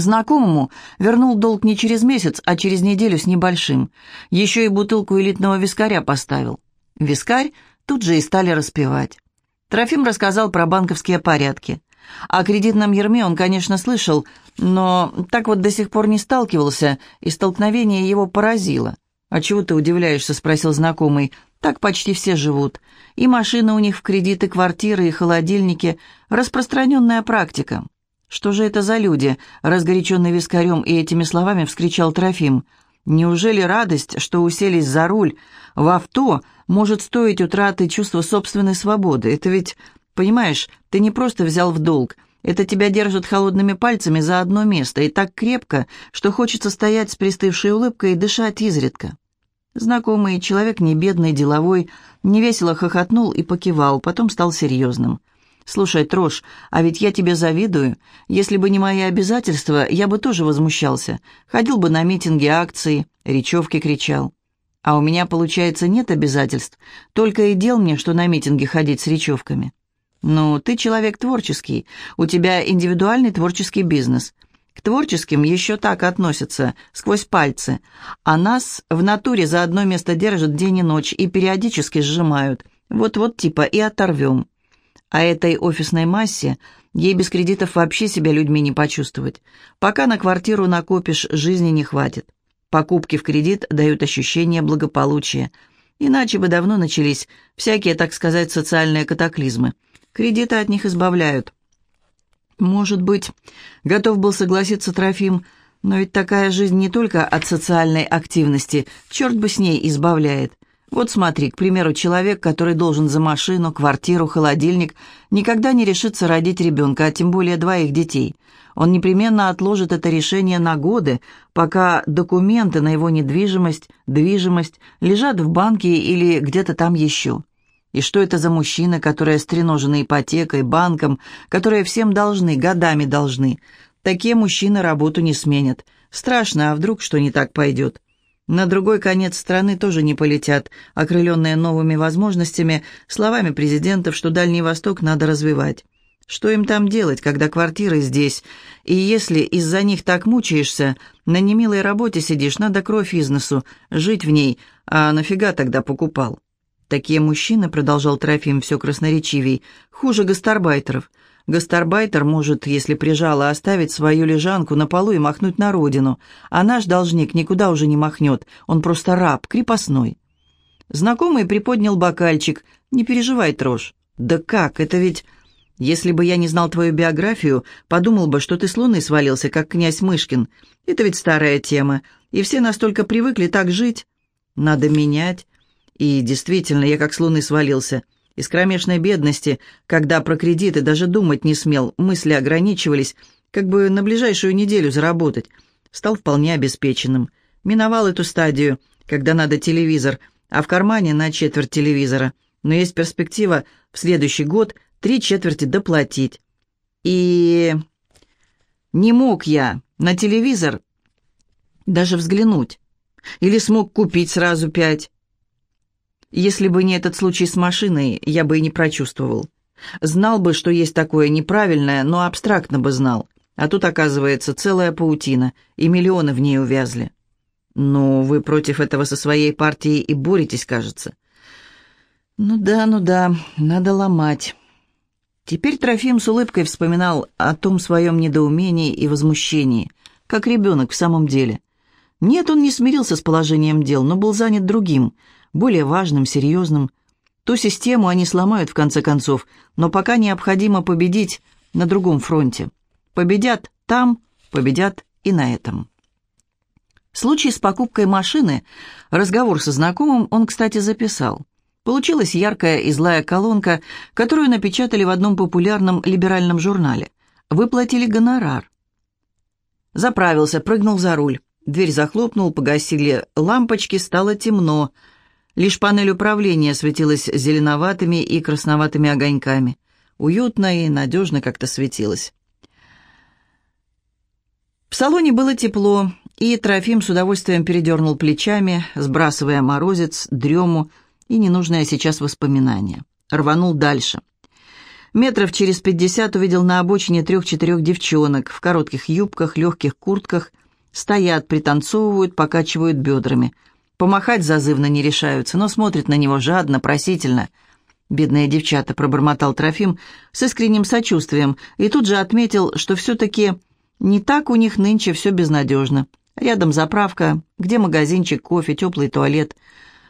Знакомому вернул долг не через месяц, а через неделю с небольшим. Еще и бутылку элитного вискаря поставил. Вискарь тут же и стали распевать. Трофим рассказал про банковские порядки. О кредитном ерме он, конечно, слышал, но так вот до сих пор не сталкивался, и столкновение его поразило. «А чего ты удивляешься?» — спросил знакомый. «Так почти все живут. И машины у них в кредит, и квартиры, и холодильники. Распространенная практика». «Что же это за люди?» — разгоряченный вискарем и этими словами вскричал Трофим. «Неужели радость, что уселись за руль в авто, может стоить утраты чувства собственной свободы? Это ведь, понимаешь, ты не просто взял в долг. Это тебя держит холодными пальцами за одно место и так крепко, что хочется стоять с пристывшей улыбкой и дышать изредка». Знакомый человек, не бедный, деловой, невесело хохотнул и покивал, потом стал серьезным. «Слушай, Трош, а ведь я тебе завидую. Если бы не мои обязательства, я бы тоже возмущался. Ходил бы на митинги, акции, речевки кричал. А у меня, получается, нет обязательств. Только и дел мне, что на митинги ходить с речевками. Ну, ты человек творческий. У тебя индивидуальный творческий бизнес. К творческим еще так относятся, сквозь пальцы. А нас в натуре за одно место держат день и ночь и периодически сжимают. Вот-вот типа и оторвем. А этой офисной массе ей без кредитов вообще себя людьми не почувствовать. Пока на квартиру накопишь, жизни не хватит. Покупки в кредит дают ощущение благополучия. Иначе бы давно начались всякие, так сказать, социальные катаклизмы. Кредиты от них избавляют. Может быть, готов был согласиться Трофим, но ведь такая жизнь не только от социальной активности, черт бы с ней избавляет. Вот смотри, к примеру, человек, который должен за машину, квартиру, холодильник, никогда не решится родить ребенка, а тем более двоих детей. Он непременно отложит это решение на годы, пока документы на его недвижимость, движимость лежат в банке или где-то там еще. И что это за мужчины, которые стреножены ипотекой, банком, которые всем должны, годами должны? Такие мужчины работу не сменят. Страшно, а вдруг что не так пойдет? На другой конец страны тоже не полетят, окрыленные новыми возможностями, словами президентов, что Дальний Восток надо развивать. Что им там делать, когда квартиры здесь? И если из-за них так мучаешься, на немилой работе сидишь, надо кровь из носу, жить в ней, а нафига тогда покупал? Такие мужчины, продолжал Трофим все красноречивей, хуже гастарбайтеров. Гастарбайтер может, если прижало, оставить свою лежанку на полу и махнуть на родину, а наш должник никуда уже не махнет, он просто раб, крепостной. Знакомый приподнял бокальчик. «Не переживай, Трош». «Да как? Это ведь...» «Если бы я не знал твою биографию, подумал бы, что ты с луны свалился, как князь Мышкин. Это ведь старая тема, и все настолько привыкли так жить. Надо менять. И действительно, я как с луны свалился. Из кромешной бедности, когда про кредиты даже думать не смел, мысли ограничивались, как бы на ближайшую неделю заработать. Стал вполне обеспеченным. Миновал эту стадию, когда надо телевизор, а в кармане на четверть телевизора. Но есть перспектива в следующий год три четверти доплатить. И не мог я на телевизор даже взглянуть. Или смог купить сразу пять. Если бы не этот случай с машиной, я бы и не прочувствовал. Знал бы, что есть такое неправильное, но абстрактно бы знал. А тут, оказывается, целая паутина, и миллионы в ней увязли. Ну, вы против этого со своей партией и боретесь, кажется. Ну да, ну да, надо ломать. Теперь Трофим с улыбкой вспоминал о том своем недоумении и возмущении, как ребенок в самом деле. Нет, он не смирился с положением дел, но был занят другим — более важным, серьезным. Ту систему они сломают в конце концов, но пока необходимо победить на другом фронте. Победят там, победят и на этом. Случай с покупкой машины, разговор со знакомым он, кстати, записал. Получилась яркая и злая колонка, которую напечатали в одном популярном либеральном журнале. Выплатили гонорар. Заправился, прыгнул за руль. Дверь захлопнул, погасили лампочки, стало темно. Лишь панель управления светилась зеленоватыми и красноватыми огоньками. Уютно и надежно как-то светилась. В салоне было тепло, и Трофим с удовольствием передернул плечами, сбрасывая морозец, дрему и ненужное сейчас воспоминание. Рванул дальше. Метров через пятьдесят увидел на обочине трех-четырех девчонок в коротких юбках, легких куртках, стоят, пританцовывают, покачивают бедрами. Помахать зазывно не решаются, но смотрят на него жадно, просительно. «Бедные девчата», — пробормотал Трофим с искренним сочувствием, и тут же отметил, что все-таки не так у них нынче все безнадежно. Рядом заправка, где магазинчик, кофе, теплый туалет.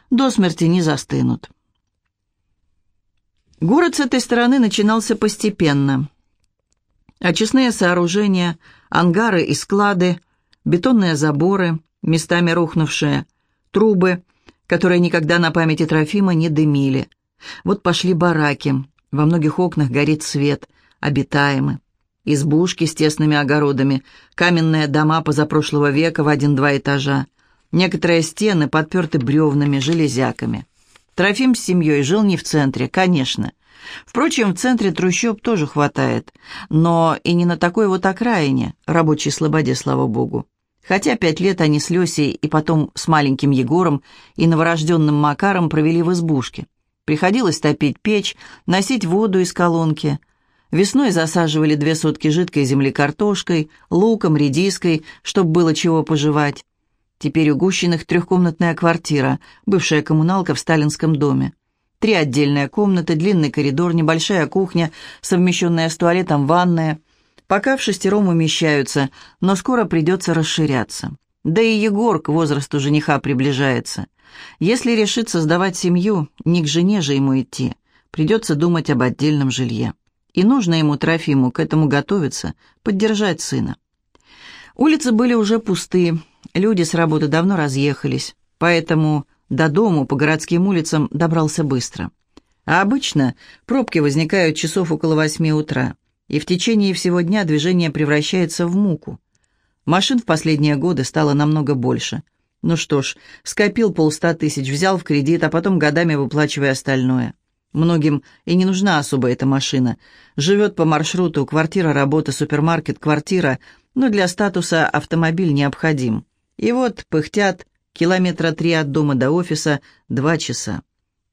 До смерти не застынут. Город с этой стороны начинался постепенно. Очистные сооружения, ангары и склады, бетонные заборы, местами рухнувшие, трубы, которые никогда на памяти Трофима не дымили. Вот пошли бараки, во многих окнах горит свет, обитаемы. Избушки с тесными огородами, каменные дома позапрошлого века в один-два этажа. Некоторые стены подперты бревнами, железяками. Трофим с семьей жил не в центре, конечно. Впрочем, в центре трущоб тоже хватает, но и не на такой вот окраине, рабочей слободе, слава богу. Хотя пять лет они с Лесей и потом с маленьким Егором и новорожденным Макаром провели в избушке. Приходилось топить печь, носить воду из колонки. Весной засаживали две сотки жидкой земли картошкой, луком, редиской, чтобы было чего пожевать. Теперь у Гущиных трехкомнатная квартира, бывшая коммуналка в сталинском доме. Три отдельные комнаты, длинный коридор, небольшая кухня, совмещенная с туалетом ванная. Пока в шестером умещаются, но скоро придется расширяться. Да и Егор к возрасту жениха приближается. Если решит создавать семью, не к жене же ему идти. Придется думать об отдельном жилье. И нужно ему, Трофиму, к этому готовиться, поддержать сына. Улицы были уже пустые, люди с работы давно разъехались, поэтому до дому по городским улицам добрался быстро. А обычно пробки возникают часов около восьми утра, и в течение всего дня движение превращается в муку. Машин в последние годы стало намного больше. Ну что ж, скопил полста тысяч, взял в кредит, а потом годами выплачивая остальное. Многим и не нужна особо эта машина. Живет по маршруту, квартира, работа, супермаркет, квартира, но для статуса автомобиль необходим. И вот пыхтят километра три от дома до офиса, два часа.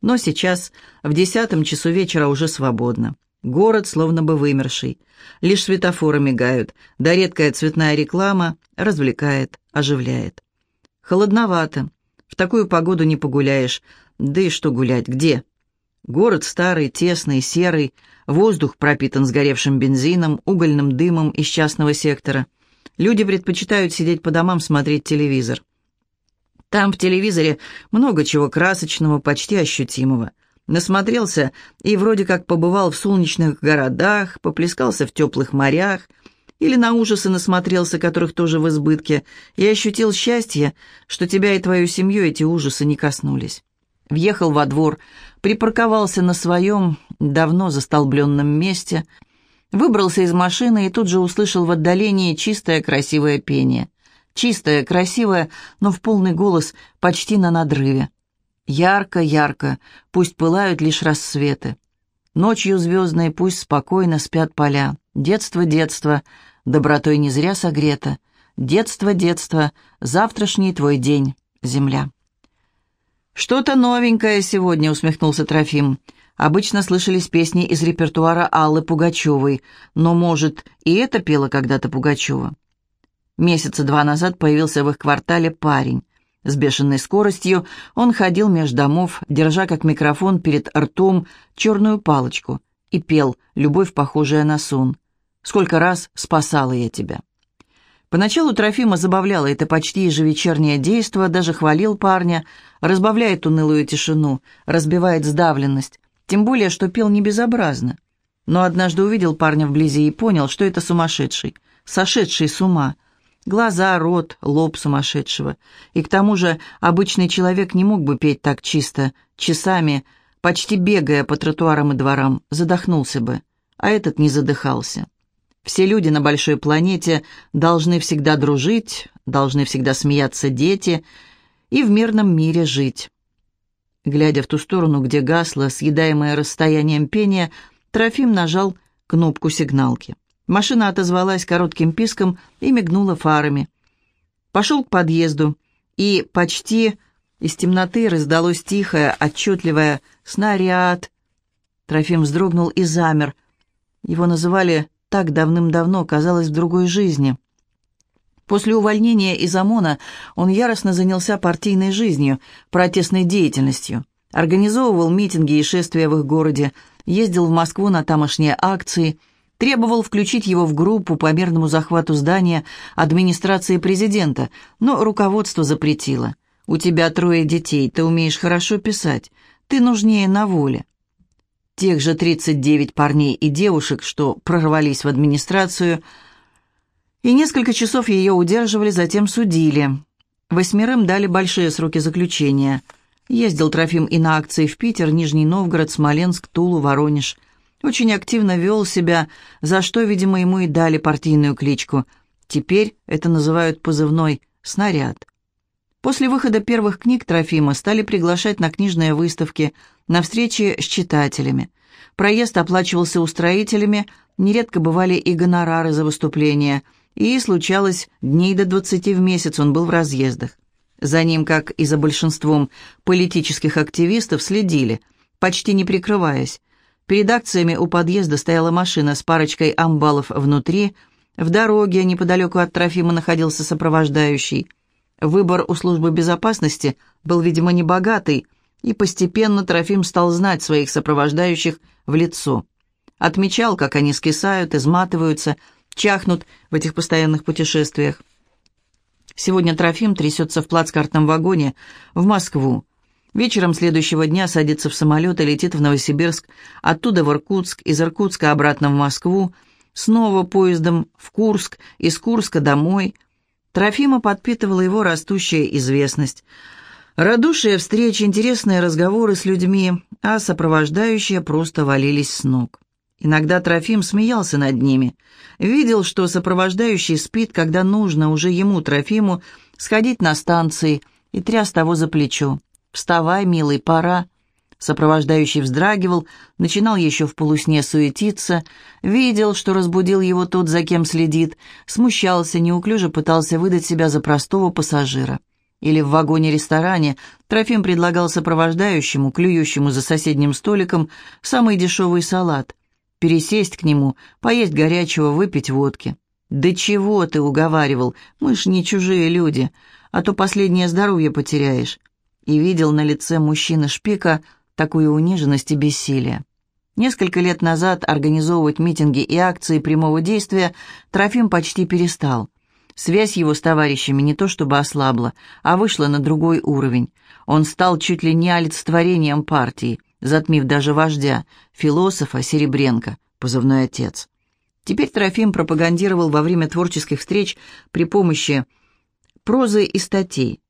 Но сейчас, в десятом часу вечера, уже свободно. Город словно бы вымерший. Лишь светофоры мигают, да редкая цветная реклама развлекает, оживляет. Холодновато. В такую погоду не погуляешь. Да и что гулять, где? Город старый, тесный, серый, воздух пропитан сгоревшим бензином, угольным дымом из частного сектора. Люди предпочитают сидеть по домам, смотреть телевизор. Там в телевизоре много чего красочного, почти ощутимого. Насмотрелся и вроде как побывал в солнечных городах, поплескался в теплых морях, или на ужасы насмотрелся, которых тоже в избытке, и ощутил счастье, что тебя и твою семью эти ужасы не коснулись. Въехал во двор, припарковался на своем давно застолбленном месте, выбрался из машины и тут же услышал в отдалении чистое красивое пение. Чистое, красивое, но в полный голос, почти на надрыве. Ярко, ярко, пусть пылают лишь рассветы. Ночью звездной пусть спокойно спят поля. Детство, детство, добротой не зря согрето. Детство, детство, завтрашний твой день, земля. «Что-то новенькое сегодня», — усмехнулся Трофим. Обычно слышались песни из репертуара Аллы Пугачевой, но, может, и это пела когда-то Пугачева. Месяца два назад появился в их квартале парень. С бешеной скоростью он ходил меж домов, держа как микрофон перед ртом черную палочку, и пел «Любовь, похожая на сон». «Сколько раз спасала я тебя». Поначалу Трофима забавляло это почти ежевечернее действо, даже хвалил парня, разбавляет унылую тишину, разбивает сдавленность, тем более, что пел не безобразно. Но однажды увидел парня вблизи и понял, что это сумасшедший, сошедший с ума – Глаза, рот, лоб сумасшедшего. И к тому же обычный человек не мог бы петь так чисто, часами, почти бегая по тротуарам и дворам, задохнулся бы. А этот не задыхался. Все люди на большой планете должны всегда дружить, должны всегда смеяться дети и в мирном мире жить. Глядя в ту сторону, где гасло, съедаемое расстоянием пения, Трофим нажал кнопку сигналки. Машина отозвалась коротким писком и мигнула фарами. Пошел к подъезду, и почти из темноты раздалось тихое, отчетливое «снаряд». Трофим вздрогнул и замер, Его называли так давным-давно, казалось, в другой жизни. После увольнения из ОМОНа он яростно занялся партийной жизнью, протестной деятельностью. Организовывал митинги и шествия в их городе, ездил в Москву на тамошние акции, требовал включить его в группу по мирному захвату здания администрации президента, но руководство запретило. «У тебя трое детей, ты умеешь хорошо писать, ты нужнее на воле». Тех же 39 парней и девушек, что прорвались в администрацию – и несколько часов ее удерживали, затем судили. Восьмерым дали большие сроки заключения. Ездил Трофим и на акции в Питер, Нижний Новгород, Смоленск, Тулу, Воронеж. Очень активно вел себя, за что, видимо, ему и дали партийную кличку. Теперь это называют позывной «снаряд». После выхода первых книг Трофима стали приглашать на книжные выставки, на встречи с читателями. Проезд оплачивался устроителями, нередко бывали и гонорары за выступления – и, случалось, дней до двадцати в месяц он был в разъездах. За ним, как и за большинством политических активистов, следили, почти не прикрываясь. Перед акциями у подъезда стояла машина с парочкой амбалов внутри, в дороге неподалеку от Трофима находился сопровождающий. Выбор у службы безопасности был, видимо, небогатый, и постепенно Трофим стал знать своих сопровождающих в лицо. Отмечал, как они скисают, изматываются, чахнут в этих постоянных путешествиях. Сегодня Трофим трясется в плацкартном вагоне в Москву. Вечером следующего дня садится в самолет и летит в Новосибирск, оттуда в Иркутск, из Иркутска обратно в Москву, снова поездом в Курск, из Курска домой. Трофима подпитывала его растущая известность. Радушие встречи, интересные разговоры с людьми, а сопровождающие просто валились с ног. Иногда Трофим смеялся над ними. Видел, что сопровождающий спит, когда нужно уже ему, Трофиму, сходить на станции и тряс того за плечо. «Вставай, милый, пора». Сопровождающий вздрагивал, начинал еще в полусне суетиться, видел, что разбудил его тот, за кем следит, смущался, неуклюже пытался выдать себя за простого пассажира. Или в вагоне-ресторане Трофим предлагал сопровождающему, клюющему за соседним столиком, самый дешевый салат пересесть к нему, поесть горячего, выпить водки. «Да чего ты уговаривал? Мы ж не чужие люди, а то последнее здоровье потеряешь». И видел на лице мужчины Шпика такую униженность и бессилие. Несколько лет назад организовывать митинги и акции прямого действия Трофим почти перестал. Связь его с товарищами не то чтобы ослабла, а вышла на другой уровень. Он стал чуть ли не олицетворением партии – затмив даже вождя, философа Серебренко, позывной отец. Теперь Трофим пропагандировал во время творческих встреч при помощи прозы и статей.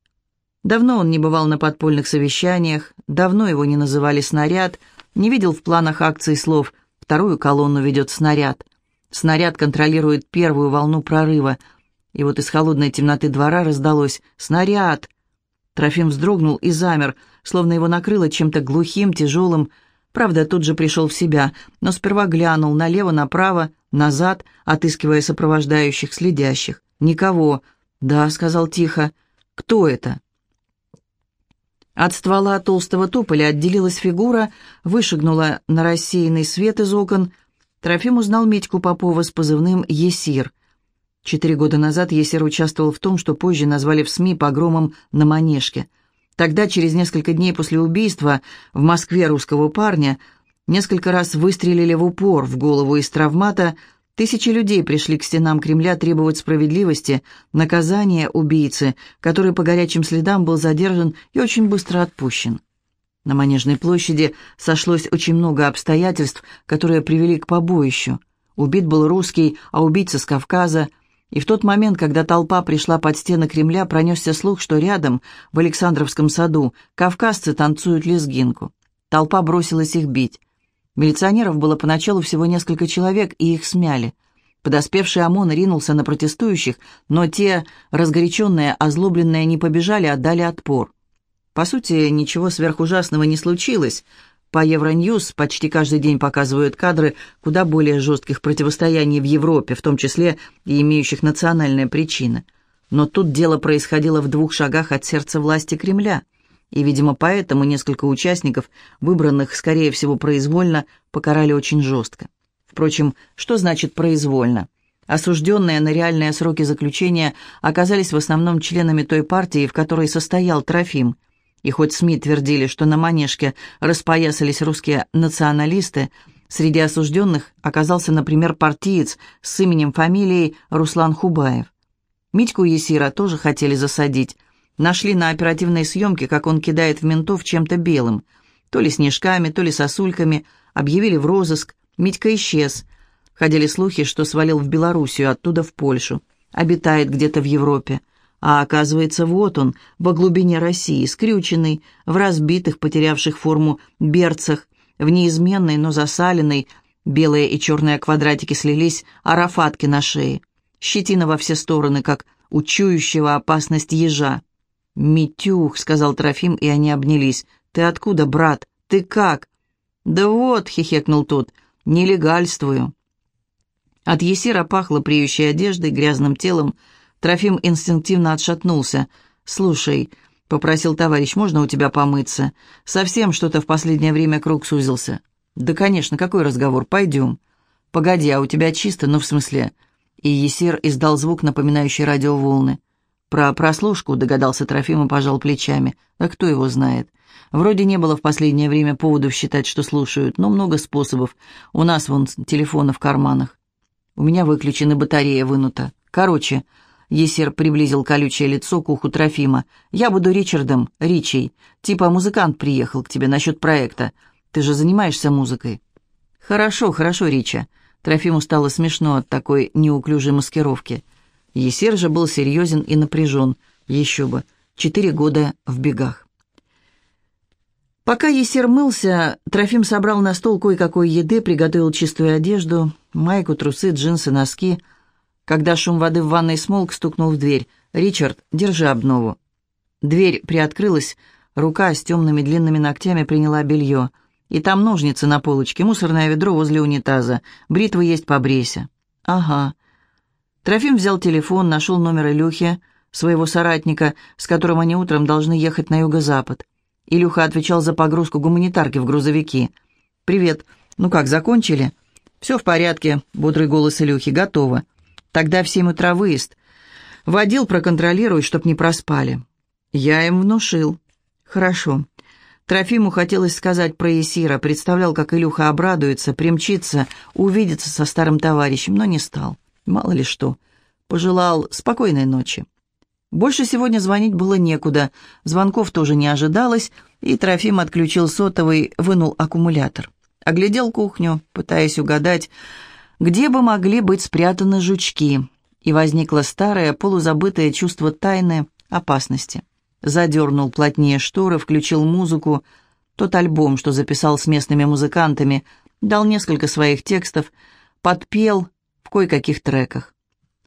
Давно он не бывал на подпольных совещаниях, давно его не называли «снаряд», не видел в планах акций слов «вторую колонну ведет снаряд». Снаряд контролирует первую волну прорыва. И вот из холодной темноты двора раздалось «Снаряд!». Трофим вздрогнул и замер, словно его накрыло чем-то глухим, тяжелым. Правда, тут же пришел в себя, но сперва глянул налево, направо, назад, отыскивая сопровождающих, следящих. «Никого». «Да», — сказал тихо. «Кто это?» От ствола толстого тополя отделилась фигура, вышагнула на рассеянный свет из окон. Трофим узнал Медьку Попова с позывным «Есир». Четыре года назад Есир участвовал в том, что позже назвали в СМИ погромом на Манежке. Тогда, через несколько дней после убийства, в Москве русского парня несколько раз выстрелили в упор в голову из травмата, тысячи людей пришли к стенам Кремля требовать справедливости, наказания убийцы, который по горячим следам был задержан и очень быстро отпущен. На Манежной площади сошлось очень много обстоятельств, которые привели к побоищу. Убит был русский, а убийца с Кавказа – и в тот момент, когда толпа пришла под стены Кремля, пронесся слух, что рядом, в Александровском саду, кавказцы танцуют лезгинку. Толпа бросилась их бить. Милиционеров было поначалу всего несколько человек, и их смяли. Подоспевший ОМОН ринулся на протестующих, но те, разгоряченные, озлобленные, не побежали, а дали отпор. По сути, ничего сверхужасного не случилось. По Евроньюз почти каждый день показывают кадры куда более жестких противостояний в Европе, в том числе и имеющих национальные причины. Но тут дело происходило в двух шагах от сердца власти Кремля. И, видимо, поэтому несколько участников, выбранных, скорее всего, произвольно, покарали очень жестко. Впрочем, что значит «произвольно»? Осужденные на реальные сроки заключения оказались в основном членами той партии, в которой состоял Трофим. И хоть СМИ твердили, что на Манежке распоясались русские националисты, среди осужденных оказался, например, партиец с именем-фамилией Руслан Хубаев. Митьку Есира тоже хотели засадить. Нашли на оперативной съемке, как он кидает в ментов чем-то белым. То ли снежками, то ли сосульками. Объявили в розыск. Митька исчез. Ходили слухи, что свалил в Белоруссию, оттуда в Польшу. Обитает где-то в Европе. А оказывается, вот он, во глубине России, скрюченный, в разбитых, потерявших форму берцах, в неизменной, но засаленной, белые и черные квадратики слились, арафатки на шее щетина во все стороны, как у чующего опасность ежа. «Митюх», — сказал Трофим, и они обнялись. «Ты откуда, брат? Ты как?» «Да вот», — хихекнул тот, — «нелегальствую». От Есира пахло приющей одеждой, грязным телом. Трофим инстинктивно отшатнулся. «Слушай», — попросил товарищ, — «можно у тебя помыться? Совсем что-то в последнее время круг сузился». «Да, конечно, какой разговор? Пойдем». «Погоди, а у тебя чисто? Ну, в смысле...» и Есир издал звук, напоминающий радиоволны. Про прослушку догадался Трофим и пожал плечами. А кто его знает? Вроде не было в последнее время поводов считать, что слушают, но много способов. У нас вон телефоны в карманах. У меня выключены, батарея вынута. Короче, Есир приблизил колючее лицо к уху Трофима. «Я буду Ричардом, Ричей. Типа музыкант приехал к тебе насчет проекта. Ты же занимаешься музыкой». «Хорошо, хорошо, Рича. Трофиму стало смешно от такой неуклюжей маскировки. Есер же был серьезен и напряжен. Еще бы. Четыре года в бегах. Пока Есер мылся, Трофим собрал на стол кое-какой еды, приготовил чистую одежду, майку, трусы, джинсы, носки. Когда шум воды в ванной смолк, стукнул в дверь. «Ричард, держи обнову». Дверь приоткрылась, рука с темными длинными ногтями приняла белье — и там ножницы на полочке, мусорное ведро возле унитаза. Бритвы есть побрейся». «Ага». Трофим взял телефон, нашел номер Илюхи, своего соратника, с которым они утром должны ехать на юго-запад. Илюха отвечал за погрузку гуманитарки в грузовики. «Привет. Ну как, закончили?» «Все в порядке», — бодрый голос Илюхи. «Готово. Тогда в семь утра выезд. Водил проконтролируй, чтоб не проспали». «Я им внушил». «Хорошо. Трофиму хотелось сказать про Есира, представлял, как Илюха обрадуется, примчится, увидится со старым товарищем, но не стал. Мало ли что. Пожелал спокойной ночи. Больше сегодня звонить было некуда, звонков тоже не ожидалось, и Трофим отключил сотовый, вынул аккумулятор. Оглядел кухню, пытаясь угадать, где бы могли быть спрятаны жучки, и возникло старое, полузабытое чувство тайны, опасности задернул плотнее шторы, включил музыку. Тот альбом, что записал с местными музыкантами, дал несколько своих текстов, подпел в кое-каких треках.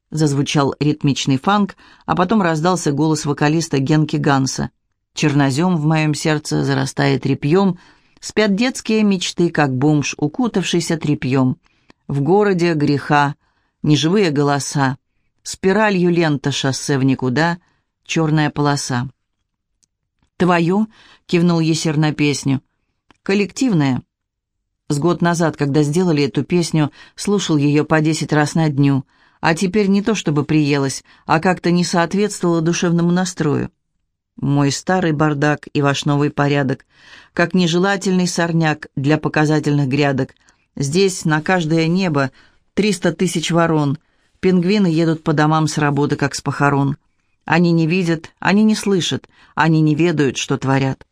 Зазвучал ритмичный фанк, а потом раздался голос вокалиста Генки Ганса. «Чернозем в моем сердце зарастает репьем, спят детские мечты, как бомж, укутавшийся трепьем. В городе греха, неживые голоса, спиралью лента шоссе в никуда, черная полоса». «Твое?» — кивнул Есер на песню. «Коллективная». С год назад, когда сделали эту песню, слушал ее по десять раз на дню, а теперь не то чтобы приелось, а как-то не соответствовало душевному настрою. Мой старый бардак и ваш новый порядок, как нежелательный сорняк для показательных грядок. Здесь на каждое небо триста тысяч ворон, пингвины едут по домам с работы, как с похорон. Они не видят, они не слышат, они не ведают, что творят.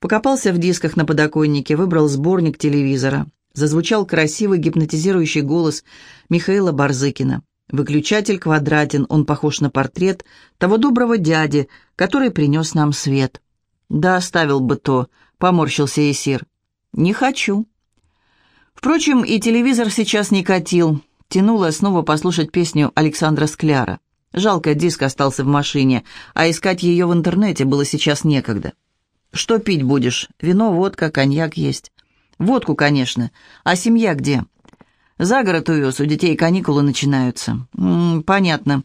Покопался в дисках на подоконнике, выбрал сборник телевизора. Зазвучал красивый гипнотизирующий голос Михаила Барзыкина. Выключатель квадратен, он похож на портрет того доброго дяди, который принес нам свет. Да, оставил бы то, поморщился Есир. Не хочу. Впрочем, и телевизор сейчас не катил. Тянуло снова послушать песню Александра Скляра. Жалко, диск остался в машине, а искать ее в интернете было сейчас некогда. Что пить будешь? Вино, водка, коньяк есть. Водку, конечно. А семья где? За город увез, у детей каникулы начинаются. М -м, понятно.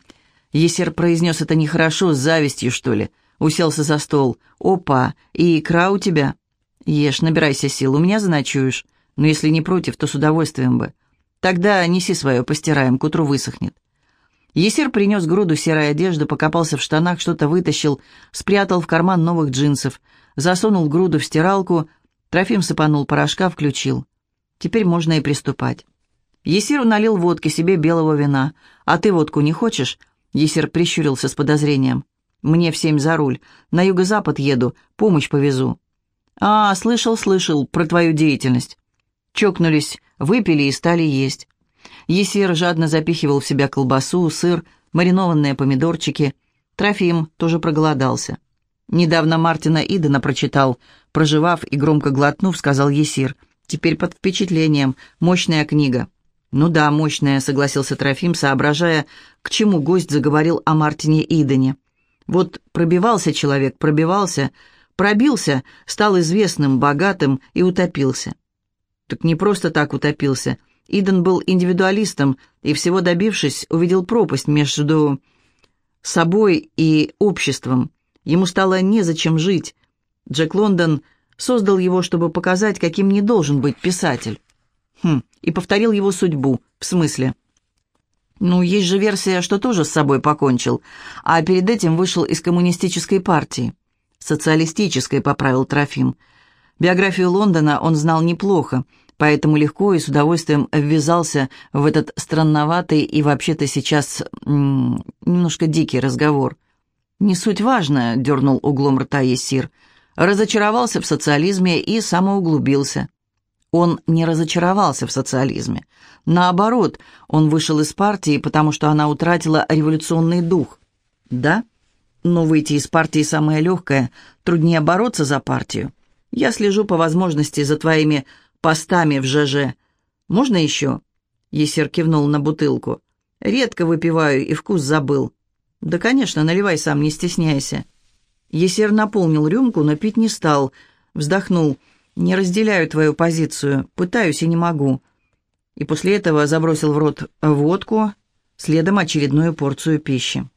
Есер произнес это нехорошо, с завистью, что ли. Уселся за стол. Опа, и икра у тебя? Ешь, набирайся сил, у меня заночуешь. Но если не против, то с удовольствием бы. Тогда неси свое, постираем, к утру высохнет. Есир принес груду серой одежды, покопался в штанах, что-то вытащил, спрятал в карман новых джинсов, засунул груду в стиралку, Трофим сыпанул порошка, включил. Теперь можно и приступать. Есир налил водки себе белого вина. «А ты водку не хочешь?» Есир прищурился с подозрением. «Мне в семь за руль. На юго-запад еду, помощь повезу». «А, слышал, слышал про твою деятельность». Чокнулись, выпили и стали есть. Есир жадно запихивал в себя колбасу, сыр, маринованные помидорчики. Трофим тоже проголодался. Недавно Мартина Идена прочитал. Проживав и громко глотнув, сказал Есир. «Теперь под впечатлением. Мощная книга». «Ну да, мощная», — согласился Трофим, соображая, к чему гость заговорил о Мартине Идене. «Вот пробивался человек, пробивался, пробился, стал известным, богатым и утопился». «Так не просто так утопился. Иден был индивидуалистом и, всего добившись, увидел пропасть между собой и обществом. Ему стало незачем жить. Джек Лондон создал его, чтобы показать, каким не должен быть писатель. Хм, и повторил его судьбу. В смысле? Ну, есть же версия, что тоже с собой покончил, а перед этим вышел из коммунистической партии. Социалистической, поправил Трофим. Биографию Лондона он знал неплохо, поэтому легко и с удовольствием ввязался в этот странноватый и вообще-то сейчас немножко дикий разговор. «Не суть важная», — дернул углом рта Есир. «Разочаровался в социализме и самоуглубился». Он не разочаровался в социализме. Наоборот, он вышел из партии, потому что она утратила революционный дух. Да? Но выйти из партии самое легкое, труднее бороться за партию. Я слежу по возможности за твоими постами в ЖЖ. Можно еще?» Есер кивнул на бутылку. «Редко выпиваю и вкус забыл». «Да, конечно, наливай сам, не стесняйся». Есер наполнил рюмку, но пить не стал. Вздохнул. «Не разделяю твою позицию. Пытаюсь и не могу». И после этого забросил в рот водку, следом очередную порцию пищи.